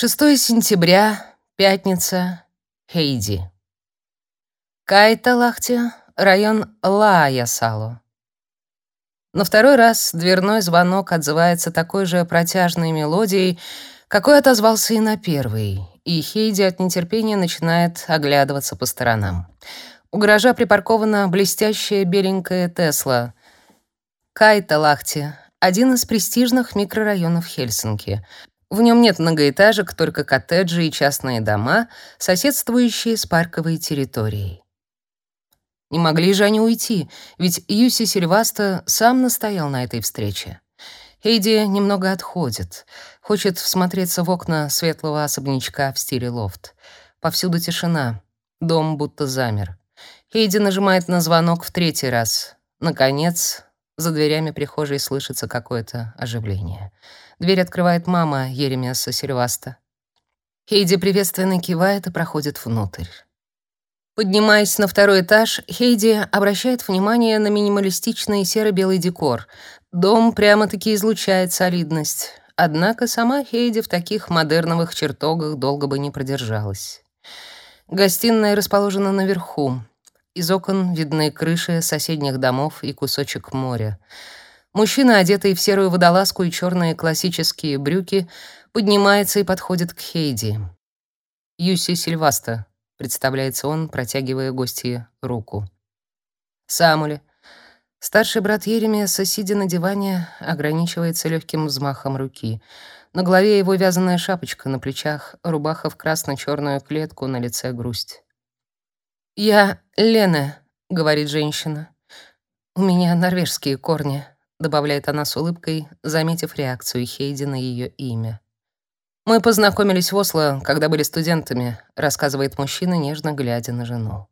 6 сентября, пятница, Хейди. Кайталахти, район Лааясало. На второй раз дверной звонок отзывается такой же протяжной мелодией, какой отозвался и на первый, и Хейди от нетерпения начинает оглядываться по сторонам. У гаража припаркована блестящая беленькая Тесла. Кайталахти — один из престижных микрорайонов Хельсинки — в нем нет многоэтажек, только коттеджи и частные дома, соседствующие с парковой территорией. Не могли же они уйти, ведь Юси Сильваста сам настоял на этой встрече. Хейди немного отходит, хочет всмотреться в окна светлого особнячка в стиле лофт. Повсюду тишина, дом будто замер. Хейди нажимает на звонок в третий раз. Наконец, за дверями прихожей слышится какое-то оживление. Дверь открывает мама Еремеса Сильваста. Хейди приветственно кивает и проходит внутрь. Поднимаясь на второй этаж, Хейди обращает внимание на минималистичный серо-белый декор. Дом прямо-таки излучает солидность. Однако сама Хейди в таких модерновых чертогах долго бы не продержалась. Гостиная расположена наверху. Из окон видны крыши соседних домов и кусочек моря. Мужчина, одетый в серую водолазку и черные классические брюки, поднимается и подходит к Хейди. «Юси Сильваста», — представляется он, протягивая гостье руку. «Самули». Старший брат Еремеса, сидя на диване, ограничивается легким взмахом руки. На голове его вязаная шапочка, на плечах рубаха в красно-черную клетку, на лице грусть. «Я Лена», — говорит женщина. «У меня норвежские корни добавляет она с улыбкой, заметив реакцию Хейди на ее имя. Мы познакомились в Осло, когда были студентами, рассказывает мужчина, нежно глядя на жену.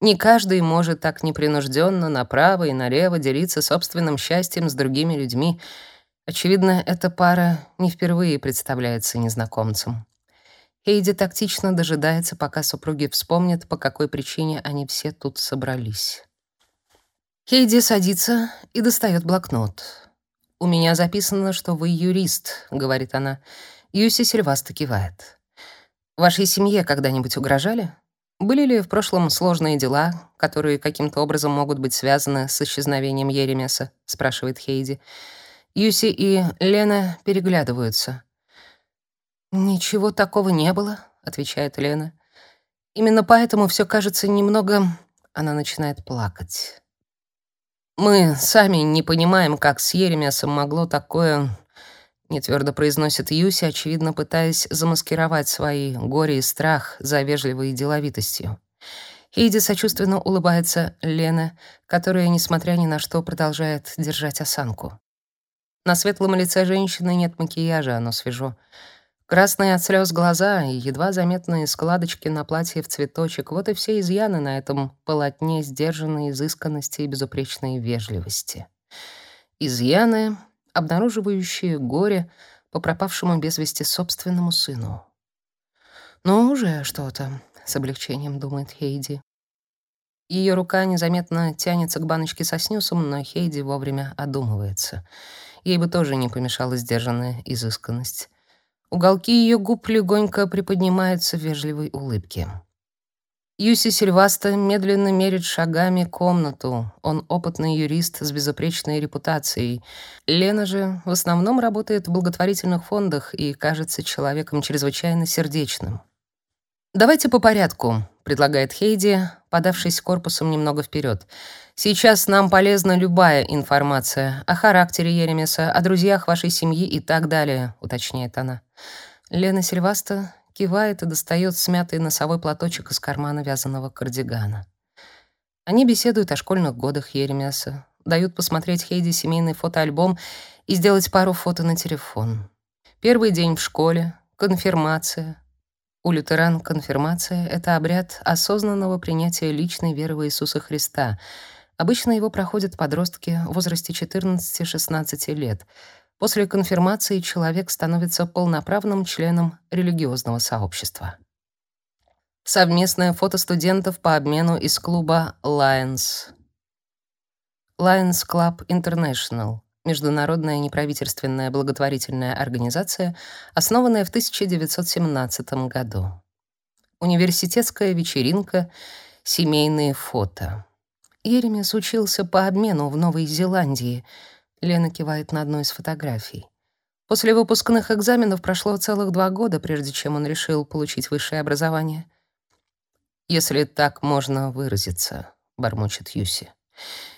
Не каждый может так непринужденно направо и налево делиться собственным счастьем с другими людьми. Очевидно, эта пара не впервые представляется незнакомцам. Хейди тактично дожидается, пока супруги вспомнят, по какой причине они все тут собрались. Хейди садится и достает блокнот. «У меня записано, что вы юрист», — говорит она. Юси Сильваста кивает. «Вашей семье когда-нибудь угрожали? Были ли в прошлом сложные дела, которые каким-то образом могут быть связаны с исчезновением Еремеса?» — спрашивает Хейди. Юси и Лена переглядываются. «Ничего такого не было», — отвечает Лена. «Именно поэтому все кажется немного...» Она начинает плакать. Мы сами не понимаем, как с Еремесом могло такое, нетвердо произносит Юси, очевидно пытаясь замаскировать свои горе и страх за вежливой деловитостью. Хейди сочувственно улыбается Лене, которая, несмотря ни на что, продолжает держать осанку. На светлом лице женщины нет макияжа, оно свежо. Красные от слез глаза и едва заметные складочки на платье в цветочек — вот и все изъяны на этом полотне сдержанной изысканности и безупречной вежливости. Изъяны, обнаруживающие горе по пропавшему без вести собственному сыну. «Ну, уже что-то», — с облегчением думает Хейди. Ее рука незаметно тянется к баночке со снюсом, но Хейди вовремя одумывается. Ей бы тоже не помешала сдержанная изысканность. Уголки ее губ легонько приподнимаются в вежливой улыбке. Юси Сильваста медленно мерит шагами комнату. Он опытный юрист с безупречной репутацией. Лена же в основном работает в благотворительных фондах и кажется человеком чрезвычайно сердечным. «Давайте по порядку», — предлагает Хейди, подавшись корпусом немного вперед. «Сейчас нам полезна любая информация о характере Еремеса, о друзьях вашей семьи и так далее», — уточняет она. Лена Сильваста кивает и достает смятый носовой платочек из кармана вязаного кардигана. Они беседуют о школьных годах Еремеса, дают посмотреть Хейди семейный фотоальбом и сделать пару фото на телефон. Первый день в школе, конфирмация — у лютеран конфирмация — это обряд осознанного принятия личной веры в Иисуса Христа. Обычно его проходят подростки в возрасте 14-16 лет. После конфирмации человек становится полноправным членом религиозного сообщества. Совместное фото студентов по обмену из клуба Lions. Lions Club International международная неправительственная благотворительная организация, основанная в 1917 году. Университетская вечеринка, семейные фото. Еремес учился по обмену в Новой Зеландии. Лена кивает на одну из фотографий. После выпускных экзаменов прошло целых два года, прежде чем он решил получить высшее образование. «Если так можно выразиться», — бормочет Юси.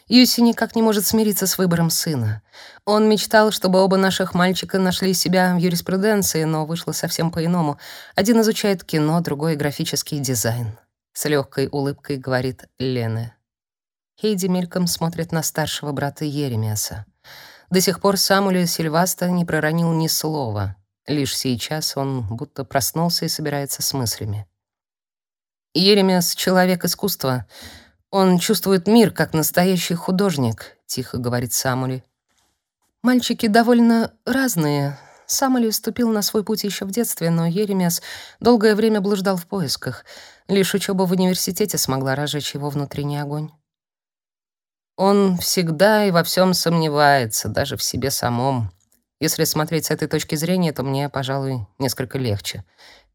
Юси никак не может смириться с выбором сына. Он мечтал, чтобы оба наших мальчика нашли себя в юриспруденции, но вышло совсем по-иному. Один изучает кино, другой — графический дизайн. С легкой улыбкой говорит Лена. Хейди мельком смотрит на старшего брата Еремиаса. До сих пор Самуэль Сильваста не проронил ни слова. Лишь сейчас он будто проснулся и собирается с мыслями. Еремиас — человек искусства. Он чувствует мир, как настоящий художник, — тихо говорит Самуэль. Мальчики довольно разные. Самуэль вступил на свой путь еще в детстве, но Еремиас долгое время блуждал в поисках. Лишь учеба в университете смогла разжечь его внутренний огонь. Он всегда и во всем сомневается, даже в себе самом. Если смотреть с этой точки зрения, то мне, пожалуй, несколько легче,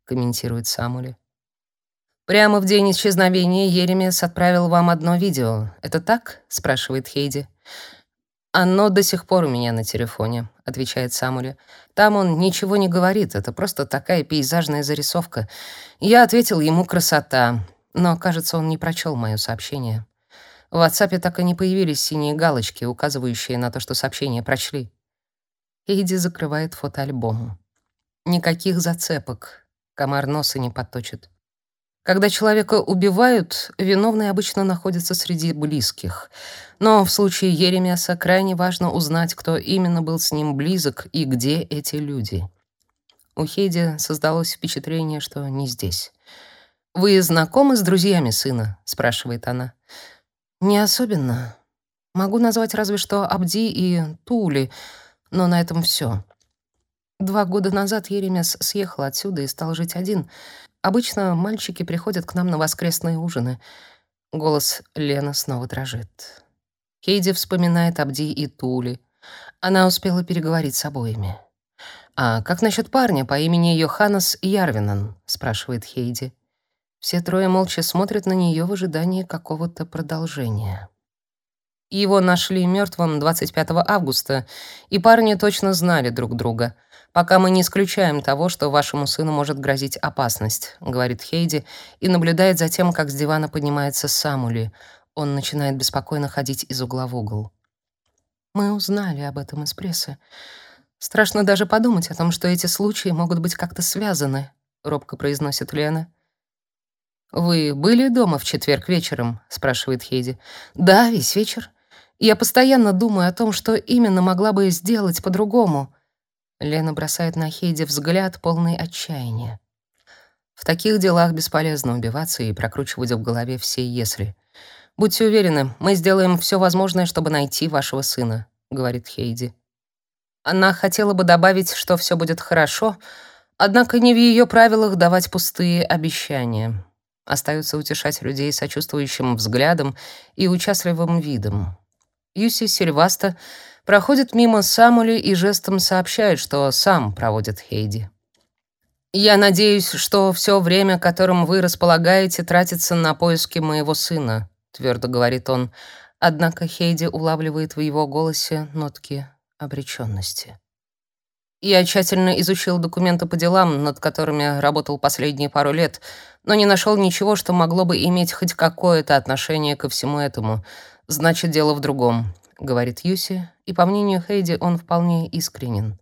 комментирует Самули. Прямо в день исчезновения Еремес отправил вам одно видео. Это так? спрашивает Хейди. Оно до сих пор у меня на телефоне, отвечает Самули. Там он ничего не говорит, это просто такая пейзажная зарисовка. Я ответил ему красота, но, кажется, он не прочел моё сообщение. В WhatsApp так и не появились синие галочки, указывающие на то, что сообщение прочли. Эйди закрывает фотоальбом. Никаких зацепок. Комар носа не подточит. Когда человека убивают, виновный обычно находится среди близких. Но в случае Еремиаса крайне важно узнать, кто именно был с ним близок и где эти люди. У Хейди создалось впечатление, что не здесь. «Вы знакомы с друзьями сына?» — спрашивает она. Не особенно. Могу назвать разве что Абди и Тули, но на этом все. Два года назад Еремес съехал отсюда и стал жить один. Обычно мальчики приходят к нам на воскресные ужины. Голос Лены снова дрожит. Хейди вспоминает Абди и Тули. Она успела переговорить с обоими. «А как насчет парня по имени Йоханнес Ярвинен?» — спрашивает Хейди. Все трое молча смотрят на нее в ожидании какого-то продолжения. Его нашли мертвым 25 августа, и парни точно знали друг друга. Пока мы не исключаем того, что вашему сыну может грозить опасность, говорит Хейди и наблюдает за тем, как с дивана поднимается Самули. Он начинает беспокойно ходить из угла в угол. Мы узнали об этом из прессы. Страшно даже подумать о том, что эти случаи могут быть как-то связаны, робко произносит Лена. «Вы были дома в четверг вечером?» — спрашивает Хейди. «Да, весь вечер. Я постоянно думаю о том, что именно могла бы сделать по-другому». Лена бросает на Хейди взгляд, полный отчаяния. В таких делах бесполезно убиваться и прокручивать в голове все «если». «Будьте уверены, мы сделаем все возможное, чтобы найти вашего сына», — говорит Хейди. Она хотела бы добавить, что все будет хорошо, однако не в ее правилах давать пустые обещания. Остается утешать людей сочувствующим взглядом и участливым видом. Юси Сильваста проходит мимо Самули и жестом сообщает, что сам проводит Хейди. «Я надеюсь, что все время, которым вы располагаете, тратится на поиски моего сына», — твердо говорит он. Однако Хейди улавливает в его голосе нотки обреченности. Я тщательно изучил документы по делам, над которыми работал последние пару лет, но не нашел ничего, что могло бы иметь хоть какое-то отношение ко всему этому. Значит, дело в другом, говорит Юси, и по мнению Хейди, он вполне искренен.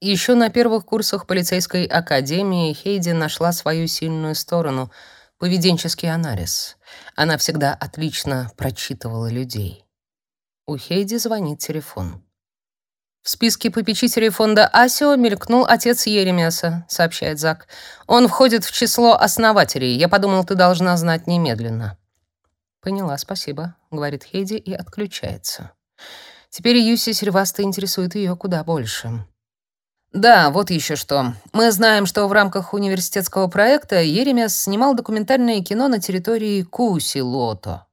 Еще на первых курсах полицейской академии Хейди нашла свою сильную сторону поведенческий анализ. Она всегда отлично прочитывала людей. У Хейди звонит телефон. В списке попечителей фонда Асио мелькнул отец Еремеса, сообщает Зак. Он входит в число основателей. Я подумал, ты должна знать немедленно. Поняла, спасибо, говорит Хейди и отключается. Теперь Юси Сильваста интересует ее куда больше. Да, вот еще что. Мы знаем, что в рамках университетского проекта Еремес снимал документальное кино на территории Куси-Лото.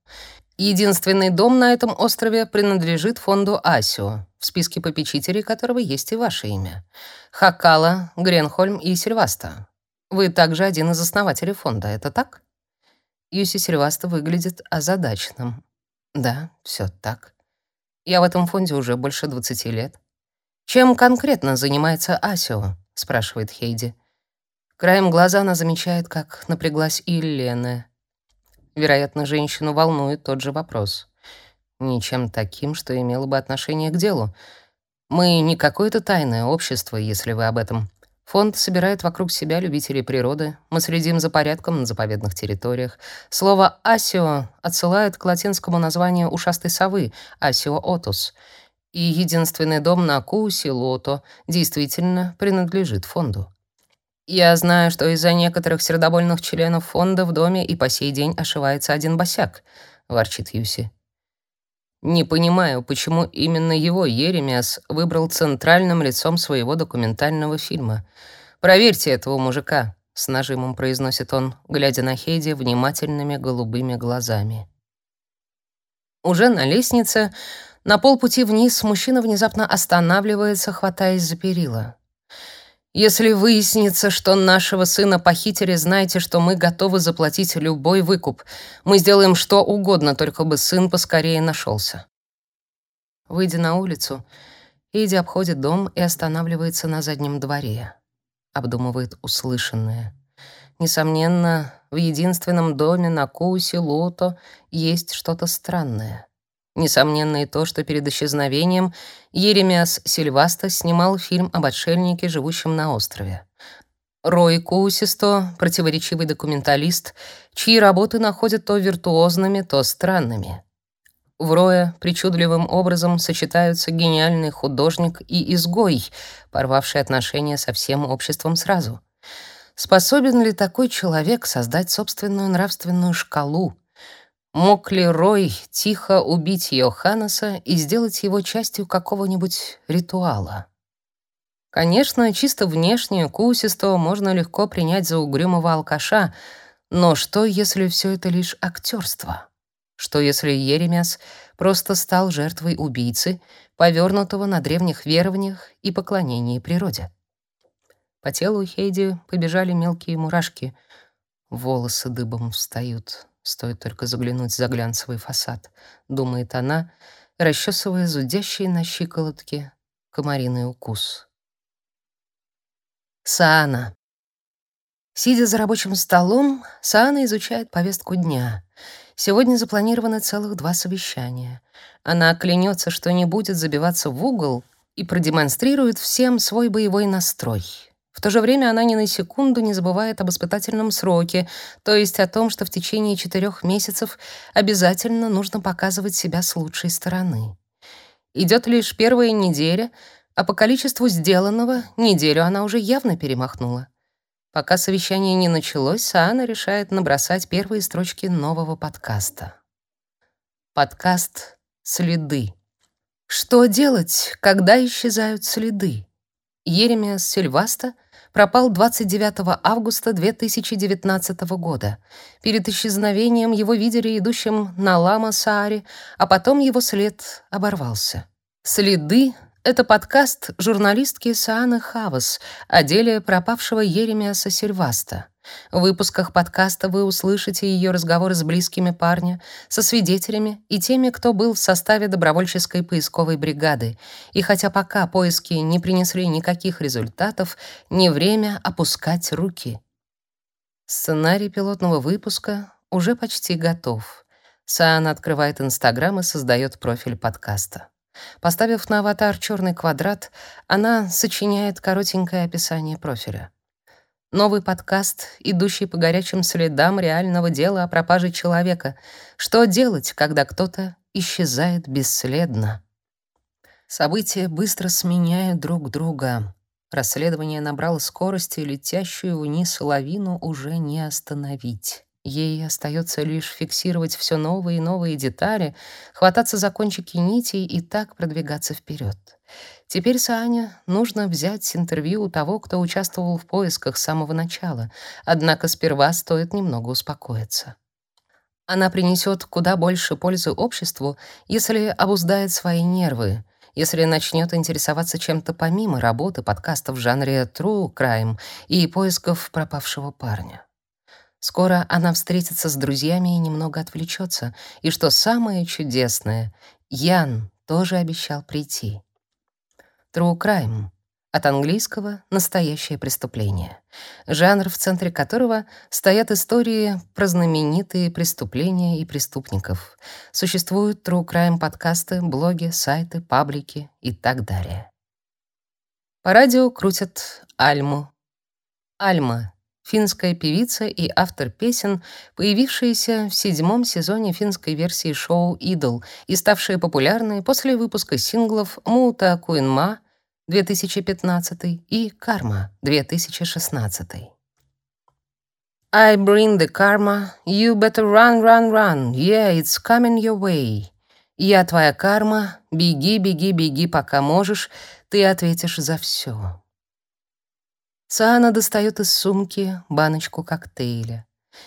Единственный дом на этом острове принадлежит фонду Асио, в списке попечителей которого есть и ваше имя. Хакала, Гренхольм и Сильваста. Вы также один из основателей фонда, это так? Юси Сильваста выглядит озадаченным. Да, все так. Я в этом фонде уже больше 20 лет. Чем конкретно занимается Асио? спрашивает Хейди. Краем глаза она замечает, как напряглась и Лена. Вероятно, женщину волнует тот же вопрос. Ничем таким, что имело бы отношение к делу. Мы не какое-то тайное общество, если вы об этом. Фонд собирает вокруг себя любителей природы. Мы следим за порядком на заповедных территориях. Слово «асио» отсылает к латинскому названию ушастой совы «асио отус». И единственный дом на Кууси Лото действительно принадлежит фонду. Я знаю, что из-за некоторых сердобольных членов фонда в доме и по сей день ошивается один босяк, ворчит Юси. Не понимаю, почему именно его Еремиас выбрал центральным лицом своего документального фильма. Проверьте этого мужика, с нажимом произносит он, глядя на Хейди внимательными голубыми глазами. Уже на лестнице, на полпути вниз, мужчина внезапно останавливается, хватаясь за перила. Если выяснится, что нашего сына похитили, знайте, что мы готовы заплатить любой выкуп. Мы сделаем что угодно, только бы сын поскорее нашелся. Выйдя на улицу, Иди обходит дом и останавливается на заднем дворе. Обдумывает услышанное. Несомненно, в единственном доме на Кусе Лото есть что-то странное. Несомненно и то, что перед исчезновением Еремиас Сильваста снимал фильм об отшельнике, живущем на острове. Рой Кусисто — противоречивый документалист, чьи работы находят то виртуозными, то странными. В Роя причудливым образом сочетаются гениальный художник и изгой, порвавший отношения со всем обществом сразу. Способен ли такой человек создать собственную нравственную шкалу, Мог ли Рой тихо убить Йоханнеса и сделать его частью какого-нибудь ритуала? Конечно, чисто внешне Кусистого можно легко принять за угрюмого алкаша, но что, если все это лишь актерство? Что, если Еремяс просто стал жертвой убийцы, повернутого на древних верованиях и поклонении природе? По телу Хейди побежали мелкие мурашки, волосы дыбом встают. Стоит только заглянуть за глянцевый фасад, думает она, расчесывая зудящие на щиколотке комариный укус. Саана. Сидя за рабочим столом, Саана изучает повестку дня. Сегодня запланировано целых два совещания. Она клянется, что не будет забиваться в угол и продемонстрирует всем свой боевой настрой. В то же время она ни на секунду не забывает об испытательном сроке, то есть о том, что в течение четырех месяцев обязательно нужно показывать себя с лучшей стороны. Идет лишь первая неделя, а по количеству сделанного неделю она уже явно перемахнула. Пока совещание не началось, Саана решает набросать первые строчки нового подкаста. Подкаст «Следы». Что делать, когда исчезают следы? Еремиас Сильваста пропал 29 августа 2019 года. Перед исчезновением его видели идущим на Лама-Сааре, а потом его след оборвался. «Следы» — это подкаст журналистки Сааны Хавас о деле пропавшего Еремиаса Сильваста. В выпусках подкаста вы услышите ее разговоры с близкими парня, со свидетелями и теми, кто был в составе добровольческой поисковой бригады. И хотя пока поиски не принесли никаких результатов, не время опускать руки. Сценарий пилотного выпуска уже почти готов. Сан открывает Инстаграм и создает профиль подкаста. Поставив на аватар черный квадрат, она сочиняет коротенькое описание профиля. Новый подкаст, идущий по горячим следам реального дела о пропаже человека. Что делать, когда кто-то исчезает бесследно? События быстро сменяют друг друга. Расследование набрало скорость, и летящую вниз лавину уже не остановить. Ей остается лишь фиксировать все новые и новые детали, хвататься за кончики нитей и так продвигаться вперед. Теперь Сане нужно взять интервью у того, кто участвовал в поисках с самого начала, однако сперва стоит немного успокоиться. Она принесет куда больше пользы обществу, если обуздает свои нервы, если начнет интересоваться чем-то помимо работы подкастов в жанре true crime и поисков пропавшего парня. Скоро она встретится с друзьями и немного отвлечется. И что самое чудесное, Ян тоже обещал прийти. True crime от английского «настоящее преступление», жанр, в центре которого стоят истории про знаменитые преступления и преступников. Существуют true crime подкасты, блоги, сайты, паблики и так далее. По радио крутят Альму. Альма — финская певица и автор песен, появившаяся в седьмом сезоне финской версии шоу «Идол» и ставшая популярной после выпуска синглов «Мута Куинма», 2015 и «Карма» 2016. I bring the karma, you better run, run, run, yeah, it's coming your way. Я твоя карма, беги, беги, беги, пока можешь, ты ответишь за все. Саана достает из сумки баночку коктейля.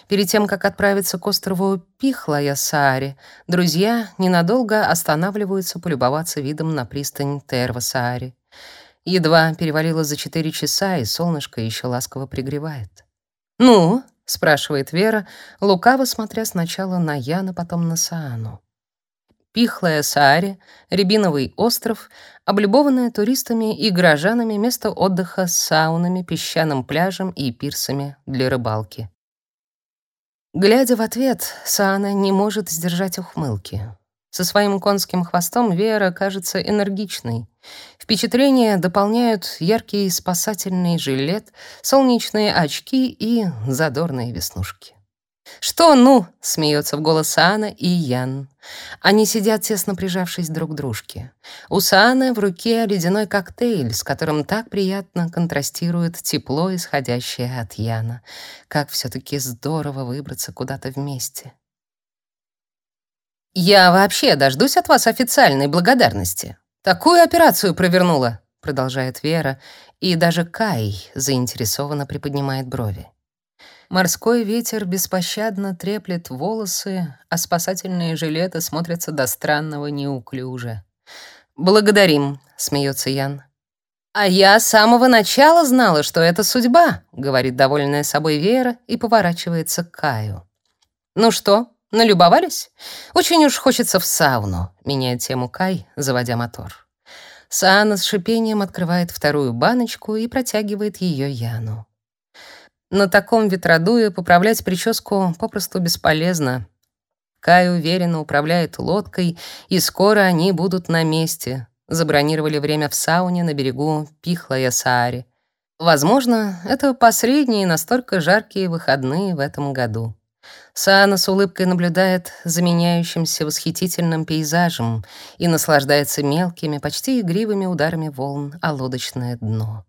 Перед тем, как отправиться к острову Пихлая-Саари, друзья ненадолго останавливаются полюбоваться видом на пристань Терва-Саари. Едва перевалило за четыре часа, и солнышко еще ласково пригревает. «Ну?» — спрашивает Вера, лукаво смотря сначала на Яна, потом на Саану. Пихлая Саари, Рябиновый остров, облюбованное туристами и горожанами место отдыха с саунами, песчаным пляжем и пирсами для рыбалки. Глядя в ответ, Саана не может сдержать ухмылки. Со своим конским хвостом Вера кажется энергичной. Впечатление дополняют яркий спасательный жилет, солнечные очки и задорные веснушки. «Что ну?» — смеется в голос Саана и Ян. Они сидят, тесно прижавшись друг к дружке. У Сааны в руке ледяной коктейль, с которым так приятно контрастирует тепло, исходящее от Яна. Как все таки здорово выбраться куда-то вместе. «Я вообще дождусь от вас официальной благодарности. Такую операцию провернула», — продолжает Вера, и даже Кай заинтересованно приподнимает брови. Морской ветер беспощадно треплет волосы, а спасательные жилеты смотрятся до странного неуклюже. «Благодарим», — смеется Ян. «А я с самого начала знала, что это судьба», — говорит довольная собой Вера и поворачивается к Каю. «Ну что, Налюбовались? Очень уж хочется в сауну, меняет тему Кай, заводя мотор. Саана с шипением открывает вторую баночку и протягивает ее Яну. На таком ветродуе поправлять прическу попросту бесполезно. Кай уверенно управляет лодкой, и скоро они будут на месте. Забронировали время в сауне на берегу Пихла-Ясаари. Возможно, это последние настолько жаркие выходные в этом году. Саана с улыбкой наблюдает за меняющимся восхитительным пейзажем и наслаждается мелкими, почти игривыми ударами волн о лодочное дно.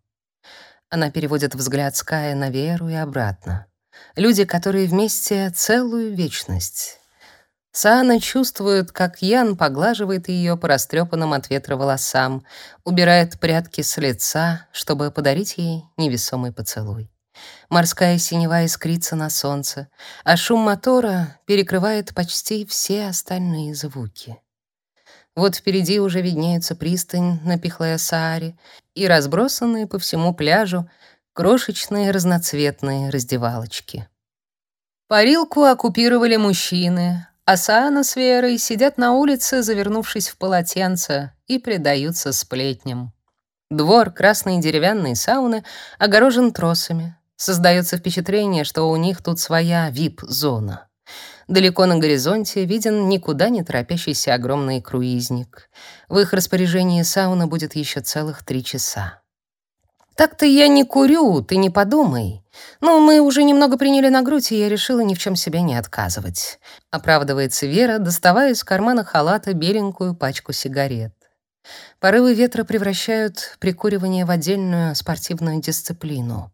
Она переводит взгляд Ская на Веру и обратно. Люди, которые вместе целую вечность. Саана чувствует, как Ян поглаживает ее по растрепанным от ветра волосам, убирает прядки с лица, чтобы подарить ей невесомый поцелуй. Морская синева искрится на солнце, а шум мотора перекрывает почти все остальные звуки. Вот впереди уже виднеется пристань на Пихлая-Сааре и разбросанные по всему пляжу крошечные разноцветные раздевалочки. Парилку оккупировали мужчины, а Саана с Верой сидят на улице, завернувшись в полотенце, и предаются сплетням. Двор красной деревянной сауны огорожен тросами. Создается впечатление, что у них тут своя VIP-зона. Далеко на горизонте виден никуда не торопящийся огромный круизник. В их распоряжении сауна будет еще целых три часа. «Так-то я не курю, ты не подумай. Ну, мы уже немного приняли на грудь, и я решила ни в чем себе не отказывать», — оправдывается Вера, доставая из кармана халата беленькую пачку сигарет. Порывы ветра превращают прикуривание в отдельную спортивную дисциплину.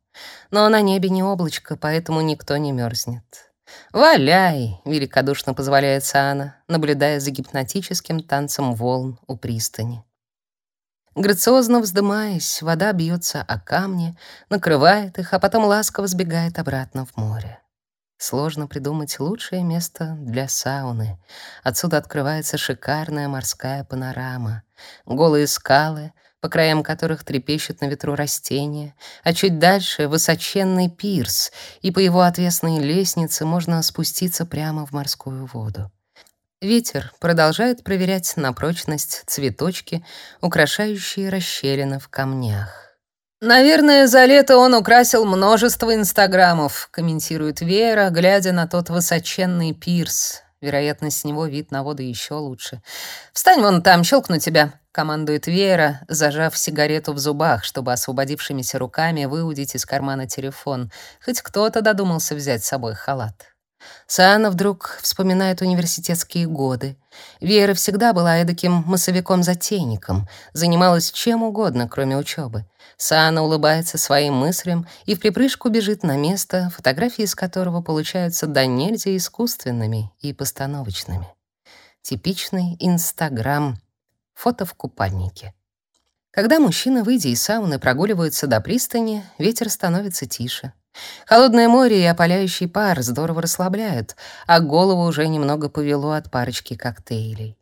Но на небе не облачко, поэтому никто не мерзнет. «Валяй!» — великодушно позволяет Саана, наблюдая за гипнотическим танцем волн у пристани. Грациозно вздымаясь, вода бьется о камни, накрывает их, а потом ласково сбегает обратно в море. Сложно придумать лучшее место для сауны. Отсюда открывается шикарная морская панорама. Голые скалы, по краям которых трепещут на ветру растения, а чуть дальше — высоченный пирс, и по его отвесной лестнице можно спуститься прямо в морскую воду. Ветер продолжает проверять на прочность цветочки, украшающие расщелины в камнях. «Наверное, за лето он украсил множество инстаграмов», комментирует Вера, глядя на тот высоченный пирс. Вероятно, с него вид на воду еще лучше. «Встань вон там, щелкну тебя», — командует Вера, зажав сигарету в зубах, чтобы освободившимися руками выудить из кармана телефон. Хоть кто-то додумался взять с собой халат. Саана вдруг вспоминает университетские годы. Вера всегда была эдаким массовиком-затейником, занималась чем угодно, кроме учебы. Саана улыбается своим мыслям и в припрыжку бежит на место, фотографии из которого получаются до нельзя искусственными и постановочными. Типичный Инстаграм. Фото в купальнике. Когда мужчины, выйдя из сауны, прогуливаются до пристани, ветер становится тише. Холодное море и опаляющий пар здорово расслабляют, а голову уже немного повело от парочки коктейлей.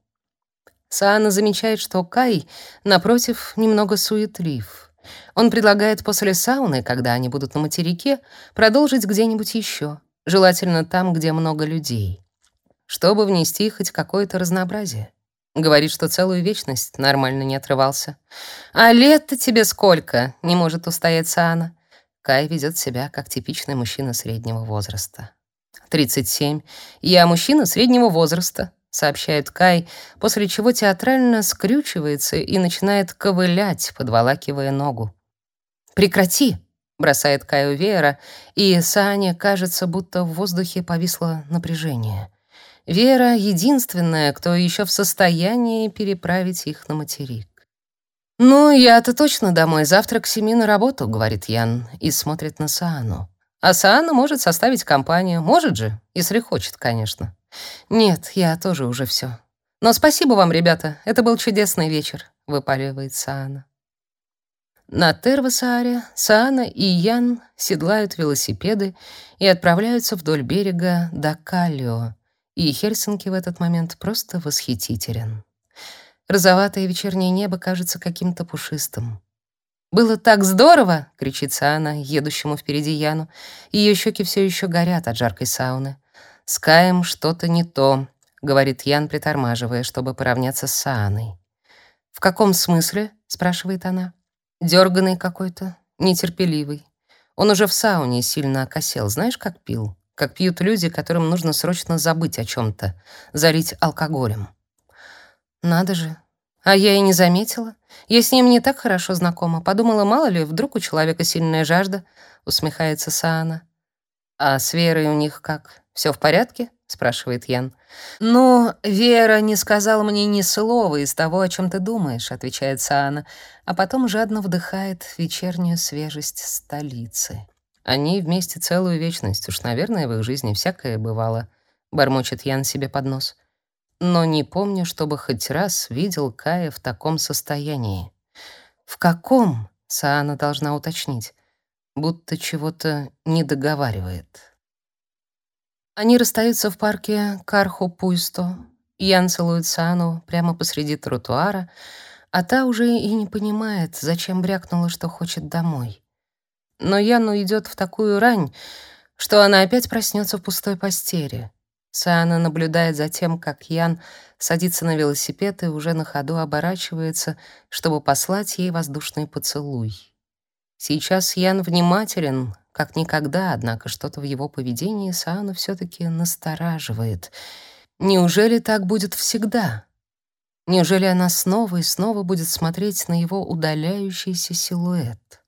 Саана замечает, что Кай, напротив, немного суетлив. Он предлагает после сауны, когда они будут на материке, продолжить где-нибудь еще, желательно там, где много людей, чтобы внести хоть какое-то разнообразие. Говорит, что целую вечность нормально не отрывался. «А лет-то тебе сколько?» — не может устоять Саана. Кай ведет себя как типичный мужчина среднего возраста. 37. Я мужчина среднего возраста, сообщает Кай, после чего театрально скрючивается и начинает ковылять, подволакивая ногу. Прекрати, бросает Кай у Вера, и Сане кажется, будто в воздухе повисло напряжение. Вера единственная, кто еще в состоянии переправить их на материк. «Ну, я-то точно домой, завтра к семи на работу», — говорит Ян и смотрит на Саану. «А Саана может составить компанию, может же, если хочет, конечно». «Нет, я тоже уже все. Но спасибо вам, ребята, это был чудесный вечер», — выпаливает Саана. На Тервасааре Саана и Ян седлают велосипеды и отправляются вдоль берега до Калио, и Хельсинки в этот момент просто восхитителен. Розоватое вечернее небо кажется каким-то пушистым. «Было так здорово!» — кричится она, едущему впереди Яну. Ее щеки все еще горят от жаркой сауны. «С Каем что-то не то», — говорит Ян, притормаживая, чтобы поравняться с Сааной. «В каком смысле?» — спрашивает она. Дерганный какой-то, нетерпеливый. Он уже в сауне сильно окосел. Знаешь, как пил? Как пьют люди, которым нужно срочно забыть о чем то залить алкоголем. Надо же. А я и не заметила. Я с ним не так хорошо знакома. Подумала, мало ли, вдруг у человека сильная жажда, усмехается Саана. А с Верой у них как? Все в порядке? спрашивает Ян. «Ну, Вера не сказала мне ни слова из того, о чем ты думаешь», — отвечает Саана, а потом жадно вдыхает вечернюю свежесть столицы. Они вместе целую вечность, уж, наверное, в их жизни всякое бывало, бормочет Ян себе под нос но не помню, чтобы хоть раз видел Кая в таком состоянии. В каком, Саана должна уточнить, будто чего-то не договаривает. Они расстаются в парке Кархо-Пуйсто. Ян целует Саану прямо посреди тротуара, а та уже и не понимает, зачем брякнула, что хочет домой. Но Яну идет в такую рань, что она опять проснется в пустой постели. Саана наблюдает за тем, как Ян садится на велосипед и уже на ходу оборачивается, чтобы послать ей воздушный поцелуй. Сейчас Ян внимателен, как никогда, однако что-то в его поведении Саану все таки настораживает. Неужели так будет всегда? Неужели она снова и снова будет смотреть на его удаляющийся силуэт?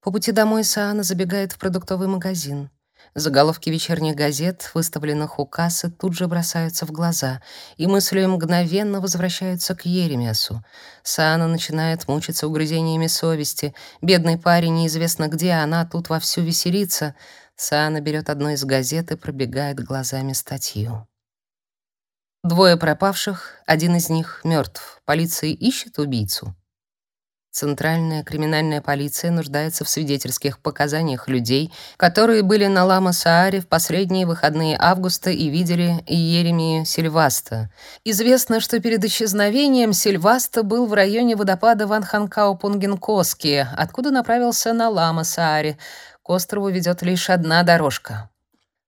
По пути домой Саана забегает в продуктовый магазин. Заголовки вечерних газет, выставленных у кассы, тут же бросаются в глаза, и мысли мгновенно возвращаются к Еремесу. Саана начинает мучиться угрызениями совести. Бедный парень неизвестно где, а она тут вовсю веселится. Саана берет одну из газет и пробегает глазами статью. Двое пропавших, один из них мертв. Полиция ищет убийцу. Центральная криминальная полиция нуждается в свидетельских показаниях людей, которые были на Лама-Сааре в последние выходные августа и видели Иеремию Сильваста. Известно, что перед исчезновением Сильваста был в районе водопада Ванханкау-Пунгенкоски, откуда направился на Лама-Сааре. К острову ведет лишь одна дорожка.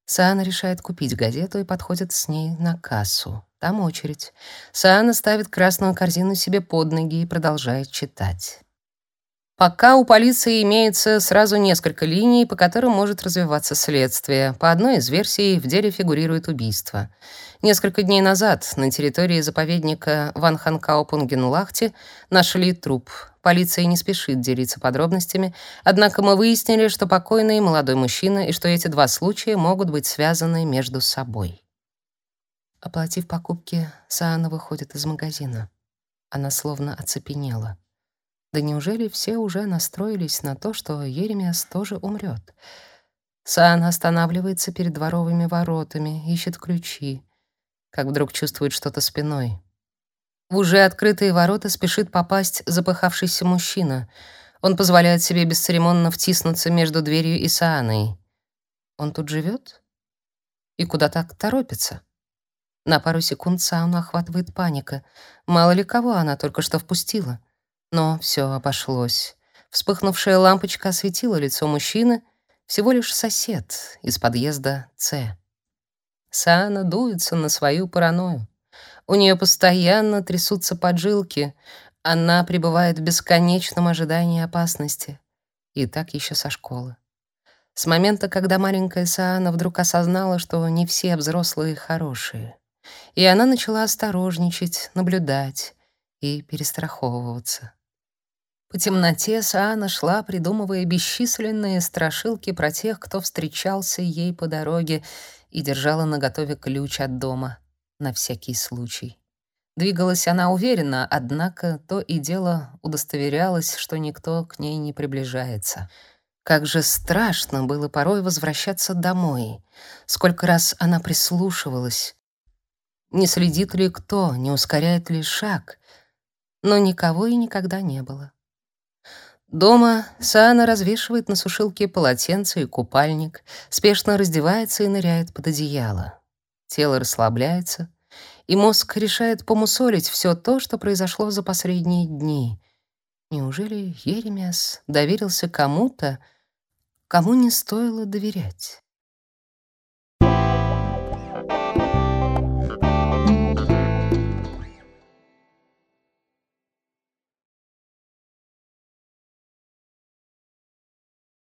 Саана решает купить газету и подходит с ней на кассу. Там очередь. Саана ставит красную корзину себе под ноги и продолжает читать. Пока у полиции имеется сразу несколько линий, по которым может развиваться следствие. По одной из версий в деле фигурирует убийство. Несколько дней назад на территории заповедника Ванханкаупунгенлахте нашли труп. Полиция не спешит делиться подробностями, однако мы выяснили, что покойный молодой мужчина и что эти два случая могут быть связаны между собой. Оплатив покупки, Саана выходит из магазина. Она словно оцепенела. Да неужели все уже настроились на то, что Еремиас тоже умрет? Саана останавливается перед дворовыми воротами, ищет ключи, как вдруг чувствует что-то спиной. В уже открытые ворота спешит попасть запыхавшийся мужчина. Он позволяет себе бесцеремонно втиснуться между дверью и Сааной. Он тут живет? И куда так торопится? На пару секунд Сауну охватывает паника. Мало ли кого она только что впустила. Но все обошлось. Вспыхнувшая лампочка осветила лицо мужчины, всего лишь сосед из подъезда С. Саана дуется на свою паранойю. У нее постоянно трясутся поджилки. Она пребывает в бесконечном ожидании опасности. И так еще со школы. С момента, когда маленькая Саана вдруг осознала, что не все взрослые хорошие и она начала осторожничать, наблюдать и перестраховываться. По темноте Саана шла, придумывая бесчисленные страшилки про тех, кто встречался ей по дороге, и держала наготове ключ от дома на всякий случай. Двигалась она уверенно, однако то и дело удостоверялось, что никто к ней не приближается. Как же страшно было порой возвращаться домой. Сколько раз она прислушивалась, не следит ли кто, не ускоряет ли шаг. Но никого и никогда не было. Дома Саана развешивает на сушилке полотенце и купальник, спешно раздевается и ныряет под одеяло. Тело расслабляется, и мозг решает помусолить все то, что произошло за последние дни. Неужели Еремиас доверился кому-то, кому не стоило доверять?